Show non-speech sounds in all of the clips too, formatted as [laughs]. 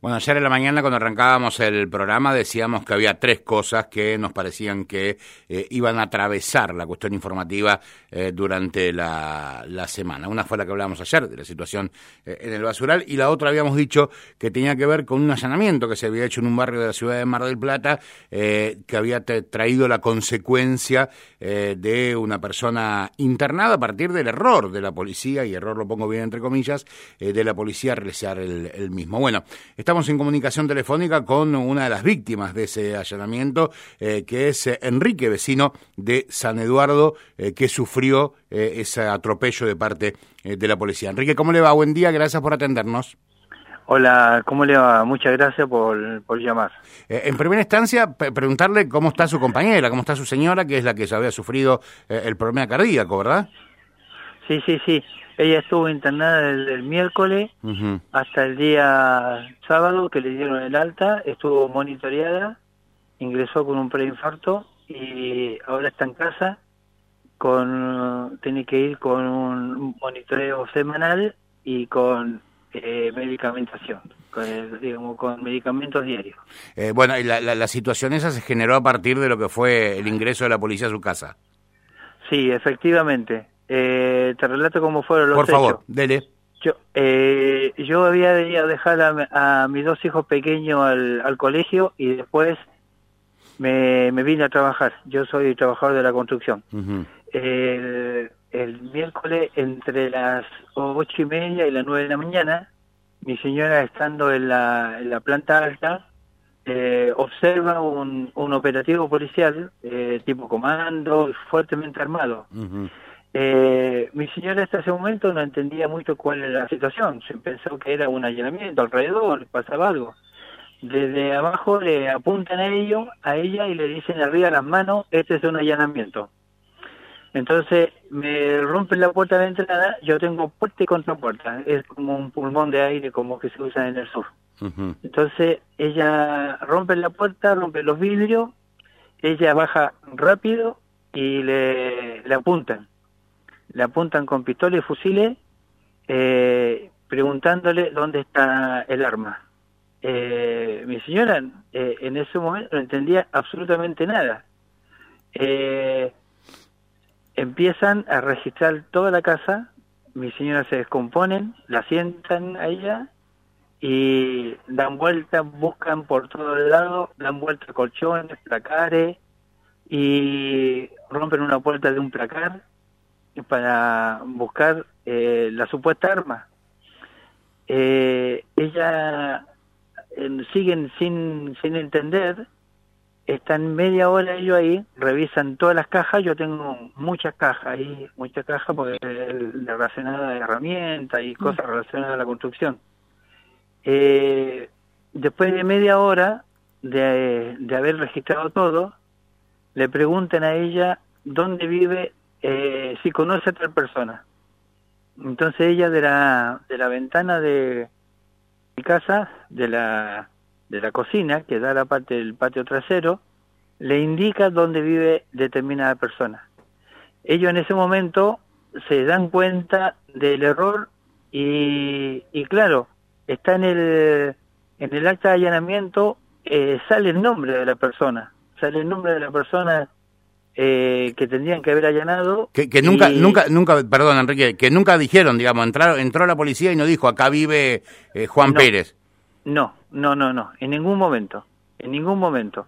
Bueno, ayer en la mañana cuando arrancábamos el programa decíamos que había tres cosas que nos parecían que eh, iban a atravesar la cuestión informativa eh, durante la, semana. Una fue la que hablábamos ayer, de la situación eh, en el basural, y la otra habíamos dicho que tenía que ver con un allanamiento que se había hecho en un barrio de la ciudad de Mar del Plata, que había traído la consecuencia de una persona internada a partir del error de la policía, y error lo pongo bien entre comillas, de la policía realizar el, el mismo. Bueno, Estamos en comunicación telefónica con una de las víctimas de ese allanamiento, eh, que es eh, Enrique, vecino de San Eduardo, eh, que sufrió ese atropello de parte de la policía. Enrique, ¿cómo le va? Buen día, gracias por atendernos. Hola, ¿cómo le va? Muchas gracias por, por llamar. en primera instancia, preguntarle cómo está su compañera, cómo está su señora, que es la que se había sufrido el problema cardíaco, ¿verdad? Sí, sí, sí. Ella estuvo internada desde el miércoles hasta el día sábado que le dieron el alta, estuvo monitoreada, ingresó con un preinfarto y ahora está en casa con tiene que ir con un monitoreo semanal y con eh, medicamentación, con, digamos, con medicamentos diarios. Eh, bueno, y la, la situación esa se generó a partir de lo que fue el ingreso de la policía a su casa. Sí, efectivamente. Eh, te relato cómo fueron los Por favor, dele. Yo, eh, yo había ido a dejar a, mis dos hijos pequeños al, colegio y después me, vine a trabajar. Yo soy trabajador de la construcción. el, miércoles entre las ocho y media y las nueve de la mañana, mi señora estando en la, en la planta alta, eh, observa un, un operativo policial eh, tipo comando, fuertemente armado. Eh, mi señora hasta ese momento no entendía mucho cuál era la situación, se pensó que era un allanamiento alrededor, pasaba algo. Desde abajo le apuntan a ellos, a ella y le dicen arriba las manos, este es un allanamiento. Entonces me rompen la puerta de entrada, yo tengo puerta y contrapuerta, es como un pulmón de aire como que se usa en el sur. Entonces ella rompe la puerta, rompe los vidrios, ella baja rápido y le, le apuntan le apuntan con pistola y fusiles eh, preguntándole dónde está el arma. Eh, mi señora eh, en ese momento no entendía absolutamente nada. empiezan a registrar toda la casa, mi señora se descomponen, la sientan a ella y dan vueltas, buscan por todos lados, dan vueltas colchones, placares y rompen una puerta de un placar para buscar eh, la supuesta arma. Eh, ella siguen sin, sin entender, están media hora ellos ahí, revisan todas las cajas, yo tengo muchas cajas ahí, muchas cajas porque relacionadas a herramientas y cosas relacionadas a la construcción. Eh, después de media hora de, de haber registrado todo, le preguntan a ella dónde vive eh, si conoce a tal persona. Entonces ella de la, de la ventana de mi casa, de la, de la cocina, que da la parte del patio trasero, le indica dónde vive determinada persona. Ellos en ese momento se dan cuenta del error y, y claro, está en el, en el acta de allanamiento, eh, sale el nombre de la persona, sale el nombre de la persona eh, que tendrían que haber allanado. Que, nunca, nunca, nunca, perdón Enrique, que nunca dijeron, digamos, entró, entró la policía y no dijo, acá vive eh, Juan Pérez. No, no, no, no, en ningún momento, en ningún momento,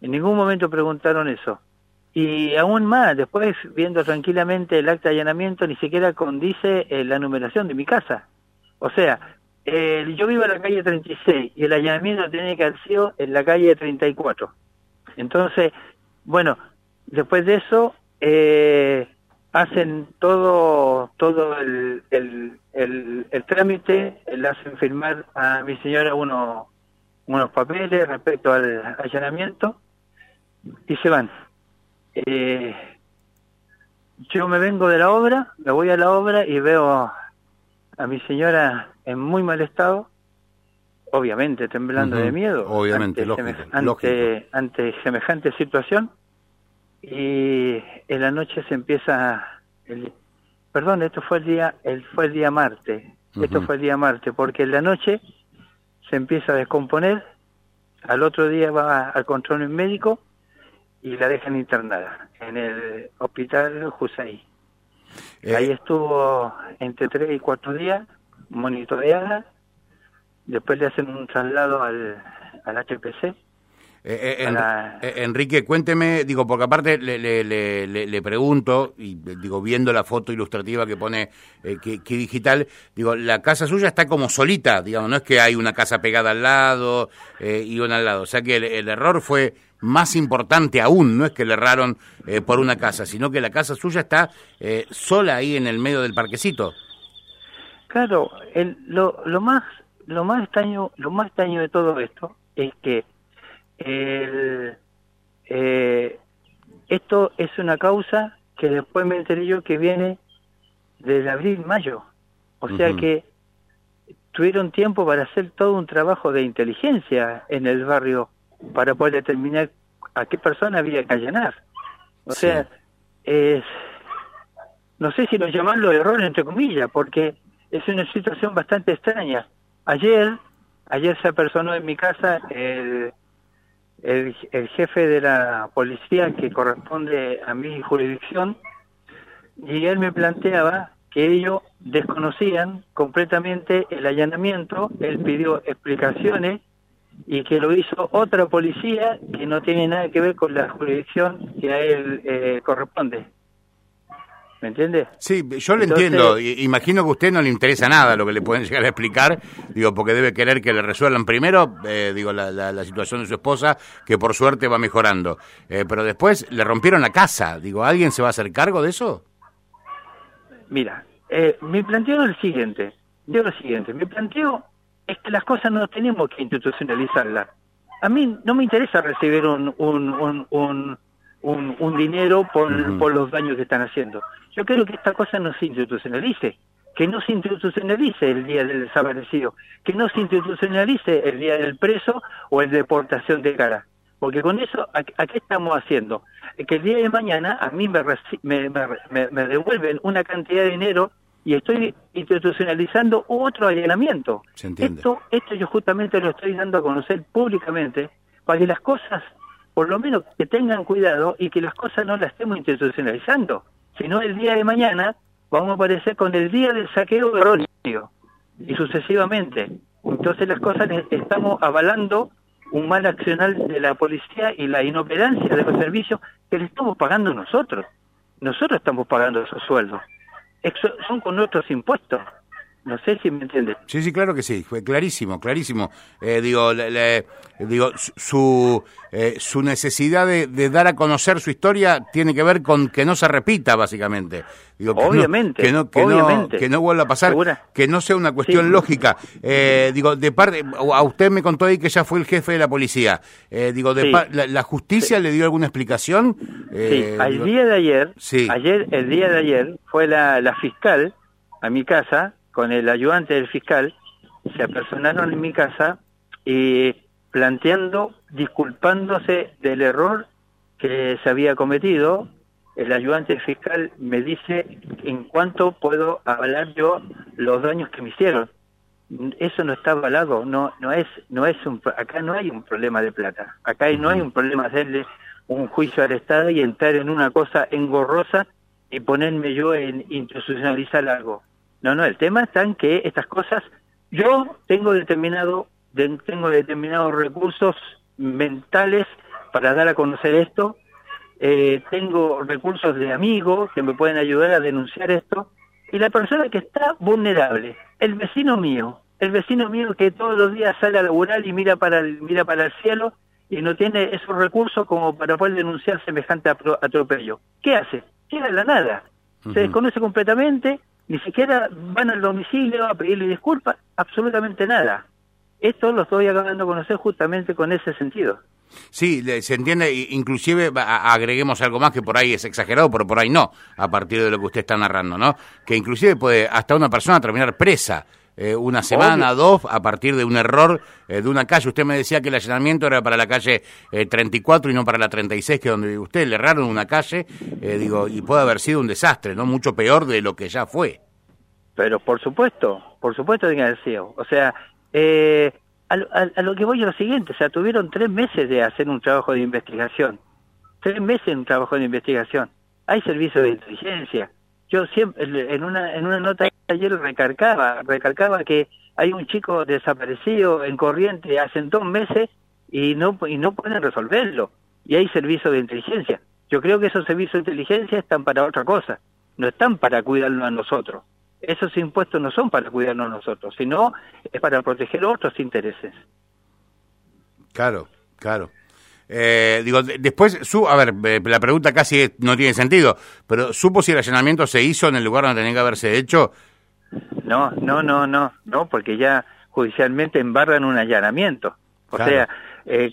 en ningún momento preguntaron eso. Y aún más, después, viendo tranquilamente el acta de allanamiento, ni siquiera condice eh, la numeración de mi casa. O sea, yo vivo en la calle 36 y el allanamiento tiene que haber sido en la calle 34. Entonces, bueno, Después de eso, eh, hacen todo todo el, el, el, trámite, le hacen firmar a mi señora uno, unos papeles respecto al allanamiento y se van. Eh, yo me vengo de la obra, me voy a la obra y veo a mi señora en muy mal estado, obviamente temblando de miedo obviamente, ante, ante semejante situación y en la noche se empieza el, perdón esto fue el día el fue el día martes esto fue el día martes porque en la noche se empieza a descomponer, al otro día va al control médico y la dejan internada en el hospital Jusay. Eh, Ahí estuvo entre tres y cuatro días, monitoreada, después le hacen un traslado al, al HPC eh, eh, eh, Enrique, cuénteme, digo, porque aparte le, le, le, le, pregunto, y digo, viendo la foto ilustrativa que pone que, digital, digo, la casa suya está como solita, digamos, no es que hay una casa pegada al lado y una al lado, o sea que el, error fue más importante aún, no es que le erraron por una casa, sino que la casa suya está sola ahí en el medio del parquecito. Claro, el, lo, lo más lo más extraño, lo más extraño de todo esto es que el, eh, esto es una causa que después me enteré yo que viene desde abril-mayo. O sea que tuvieron tiempo para hacer todo un trabajo de inteligencia en el barrio para poder determinar a qué persona había que allanar. O sea, es, no sé si lo llamarlo error entre comillas, porque es una situación bastante extraña. Ayer, ayer se apersonó en mi casa el el, jefe de la policía que corresponde a mi jurisdicción y él me planteaba que ellos desconocían completamente el allanamiento, él pidió explicaciones y que lo hizo otra policía que no tiene nada que ver con la jurisdicción que a él eh, corresponde. ¿Me entiende? Sí, yo lo entiendo. Imagino que a usted no le interesa nada lo que le pueden llegar a explicar, digo, porque debe querer que le resuelvan primero, eh, digo, la, la, situación de su esposa, que por suerte va mejorando. Eh, pero después le rompieron la casa. Digo, ¿alguien se va a hacer cargo de eso? Mira, eh, mi planteo es el siguiente. Digo lo siguiente. Mi planteo es que las cosas no tenemos que institucionalizarlas. A mí no me interesa recibir un, un, un, un dinero por, por los daños que están haciendo. Yo quiero que esta cosa no se institucionalice, que no se institucionalice el día del desaparecido, que no se institucionalice el día del preso o el deportación de cara. Porque con eso, ¿a, qué estamos haciendo? Que el día de mañana a mí me, me, me, me devuelven una cantidad de dinero y estoy institucionalizando otro allanamiento. Esto, esto yo justamente lo estoy dando a conocer públicamente para que las cosas, por lo menos que tengan cuidado y que las cosas no las estemos institucionalizando sino el día de mañana vamos a aparecer con el día del saqueo de erróneo y sucesivamente. Entonces las cosas estamos avalando un mal accional de la policía y la inoperancia de los servicios que le estamos pagando nosotros. Nosotros estamos pagando esos sueldos. son con nuestros impuestos. No sé si me entiende. Sí, sí, claro que sí, fue clarísimo, clarísimo. Eh, digo, le, digo, su, eh, su necesidad de, dar a conocer su historia tiene que ver con que no se repita, básicamente. Digo, obviamente, que no, que no, que no vuelva a pasar, que no sea una cuestión lógica. Eh, digo, de parte, a usted me contó ahí que ya fue el jefe de la policía. digo, de la, justicia le dio alguna explicación? sí, al día de ayer, ayer, el día de ayer, fue la, la fiscal a mi casa con el ayudante del fiscal, se apersonaron en mi casa y planteando, disculpándose del error que se había cometido, el ayudante fiscal me dice en cuánto puedo avalar yo los daños que me hicieron. Eso no está avalado, no no es no es un acá no hay un problema de plata. Acá no hay un problema de hacerle un juicio al Estado y entrar en una cosa engorrosa y ponerme yo en institucionalizar algo. No, no, el tema está en que estas cosas, yo tengo determinado, tengo determinados recursos mentales para dar a conocer esto, eh, tengo recursos de amigos que me pueden ayudar a denunciar esto, y la persona que está vulnerable, el vecino mío, el vecino mío que todos los días sale a laburar y mira para el, mira para el cielo y no tiene esos recursos como para poder denunciar semejante atropello. ¿Qué hace? Queda la nada. Se desconoce completamente, ni siquiera van al domicilio a pedirle disculpas, absolutamente nada. Esto lo estoy acabando de conocer justamente con ese sentido. Sí, se entiende, inclusive agreguemos algo más que por ahí es exagerado, pero por ahí no, a partir de lo que usted está narrando, ¿no? Que inclusive puede hasta una persona terminar presa eh, una semana, dos, a partir de un error eh, de una calle. Usted me decía que el allanamiento era para la calle 34 eh, y no para la 36, que es donde vive usted. Le erraron una calle, digo, y puede haber sido un desastre, ¿no? Mucho peor de lo que ya fue. Pero por supuesto, por supuesto, diga CEO. O sea, a, lo que voy a lo siguiente, o sea, tuvieron tres meses de hacer un trabajo de investigación, tres meses en un trabajo de investigación. Hay servicios de inteligencia. Yo siempre, en una, en una nota ayer recalcaba, recalcaba que hay un chico desaparecido en corriente hace dos meses y no, y no pueden resolverlo. Y hay servicios de inteligencia. Yo creo que esos servicios de inteligencia están para otra cosa, no están para cuidarnos a nosotros. Esos impuestos no son para cuidarnos a nosotros, sino es para proteger otros intereses. Claro, claro. Eh, digo, después, su, a ver, eh, la pregunta casi no tiene sentido, pero ¿supo si el allanamiento se hizo en el lugar donde tenía que haberse hecho? No, no, no, no, no, porque ya judicialmente embargan un allanamiento. O sea, eh,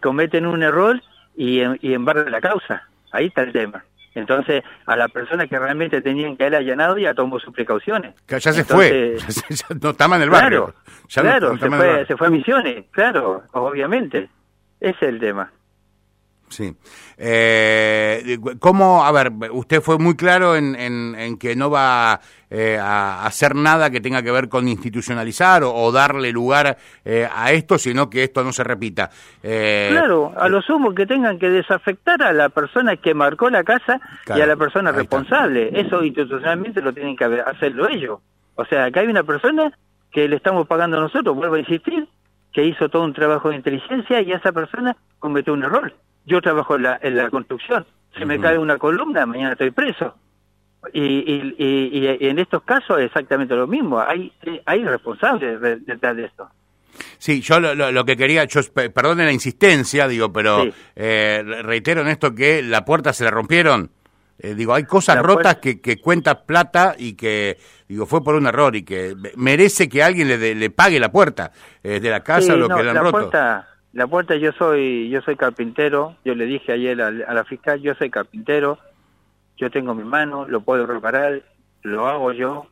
cometen un error y, y embargan la causa. Ahí está el tema. Entonces, a la persona que realmente tenían que haber allanado ya tomó sus precauciones. ya se fue, [laughs] no estaba en el barrio. Claro, se, fue, se fue a Misiones, claro, obviamente. Ese es el tema. Sí. Eh, ¿Cómo, a ver, usted fue muy claro en, en, que no va eh, a hacer nada que tenga que ver con institucionalizar o, darle lugar eh, a esto, sino que esto no se repita. Eh, claro, a lo sumo que tengan que desafectar a la persona que marcó la casa y a la persona responsable. Eso institucionalmente lo tienen que hacerlo ellos. O sea, acá hay una persona que le estamos pagando nosotros, vuelvo a insistir, que hizo todo un trabajo de inteligencia y esa persona cometió un error. Yo trabajo en la, en la construcción, se me cae una columna, mañana estoy preso. Y, y, y, en estos casos es exactamente lo mismo, hay, hay responsables detrás de esto. Sí, yo lo, lo, que quería, yo, perdone la insistencia, digo, pero eh, reitero en esto que la puerta se la rompieron. Eh, digo, hay cosas rotas que, que cuentan plata y que, digo, fue por un error y que merece que alguien le, le pague la puerta eh, de la casa lo que le han roto. La puerta yo soy yo soy carpintero, yo le dije ayer a, a la fiscal, yo soy carpintero, yo tengo mi mano, lo puedo reparar, lo hago yo.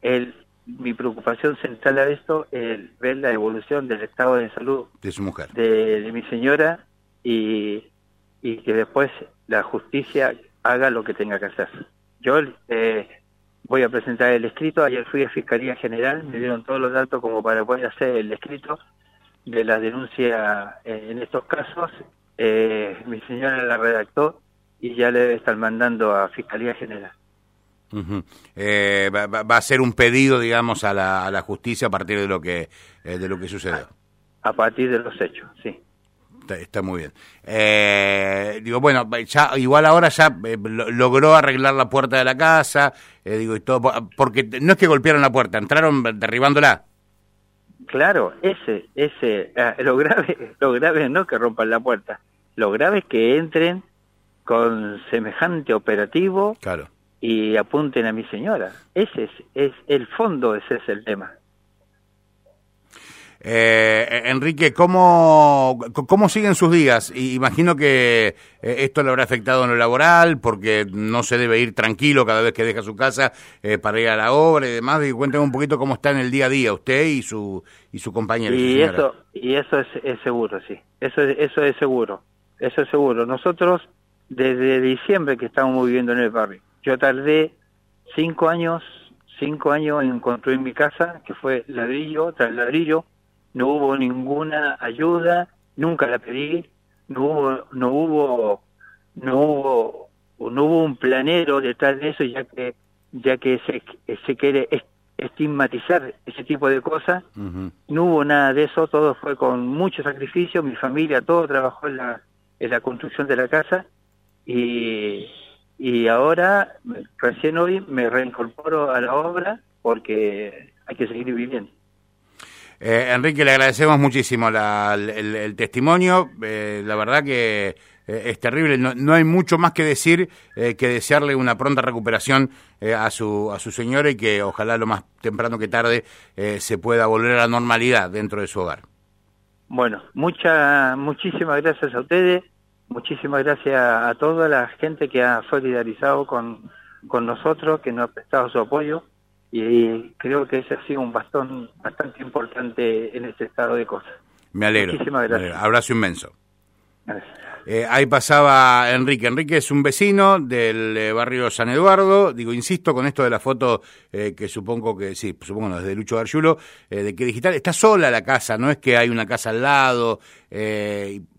El, mi preocupación central a esto es ver la evolución del estado de salud de su mujer, de, mi señora y, y que después la justicia haga lo que tenga que hacer. Yo eh, voy a presentar el escrito, ayer fui a Fiscalía General, me dieron todos los datos como para poder hacer el escrito, de la denuncia eh, en estos casos, eh, mi señora la redactó y ya le debe estar mandando a Fiscalía General. Eh, va, a ser un pedido, digamos, a la, a la justicia a partir de lo que de lo que sucedió. A, partir de los hechos, sí. Está, muy bien. digo, bueno, ya igual ahora ya logró arreglar la puerta de la casa, digo y todo, porque no es que golpearon la puerta, entraron derribándola. Claro, ese, ese, ah, [laughs] lo grave, lo grave no que rompan la puerta, lo grave es que entren con semejante operativo claro. y apunten a mi señora. Ese es, es el fondo, ese es el tema. Eh, Enrique, ¿cómo, ¿cómo siguen sus días? Imagino que eh, esto le habrá afectado en lo laboral, porque no se debe ir tranquilo cada vez que deja su casa eh, para ir a la obra y demás. Y cuénteme un poquito cómo está en el día a día usted y su y su compañero. Y eso y eso es, es, seguro, sí. Eso es, eso es seguro. Eso es seguro. Nosotros desde diciembre que estamos viviendo en el barrio. Yo tardé cinco años, cinco años en construir mi casa, que fue ladrillo tras ladrillo no hubo ninguna ayuda, nunca la pedí, no hubo, no hubo, no hubo, no hubo un planero detrás de eso, ya que, ya que se, se quiere estigmatizar ese tipo de cosas, no hubo nada de eso, todo fue con mucho sacrificio, mi familia, todo trabajó en la, en la construcción de la casa. Y, y ahora, recién hoy, me reincorporo a la obra porque hay que seguir viviendo. Eh, Enrique, le agradecemos muchísimo el, testimonio. Eh, la verdad que eh, es terrible. No, hay mucho más que decir que desearle una pronta recuperación a, su, a su señora y que ojalá lo más temprano que tarde se pueda volver a la normalidad dentro de su hogar. Bueno, mucha, muchísimas gracias a ustedes. Muchísimas gracias a toda la gente que ha solidarizado con, con nosotros, que nos ha prestado su apoyo y creo que ese ha sido un bastón bastante importante en este estado de cosas. Me alegro. Muchísimas gracias. Abrazo inmenso. Gracias. Eh, ahí pasaba Enrique. Enrique es un vecino del eh, barrio San Eduardo. Digo, insisto con esto de la foto eh, que supongo que, sí, supongo no, desde Lucho Gargiulo, de que digital está sola la casa, no es que hay una casa al lado.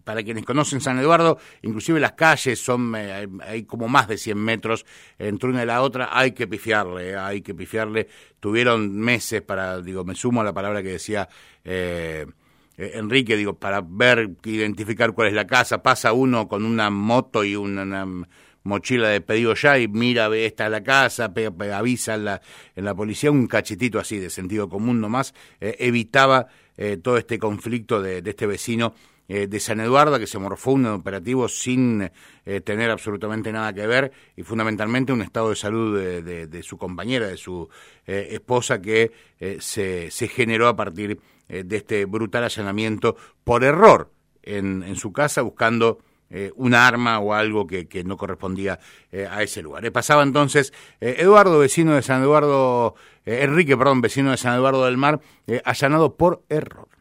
Para quienes conocen San Eduardo, inclusive las calles son, hay como más de 100 metros entre una y la otra, hay que pifiarle, hay que pifiarle. Tuvieron meses para, digo, me sumo a la palabra que decía... Eh, Enrique, digo, para ver, identificar cuál es la casa, pasa uno con una moto y una, mochila de pedido ya y mira, ve, esta es la casa, avisa en la, en la policía, un cachetito así de sentido común nomás, eh, evitaba eh, todo este conflicto de, este vecino de San Eduardo, que se morfó un operativo sin tener absolutamente nada que ver y fundamentalmente un estado de salud de, su compañera, de su esposa, que se, generó a partir de eh, este brutal allanamiento por error en, su casa buscando eh, una arma o algo que, no correspondía eh, a ese lugar. pasaba entonces Eduardo, vecino de San Eduardo, Enrique, perdón, vecino de San Eduardo del Mar, allanado por error.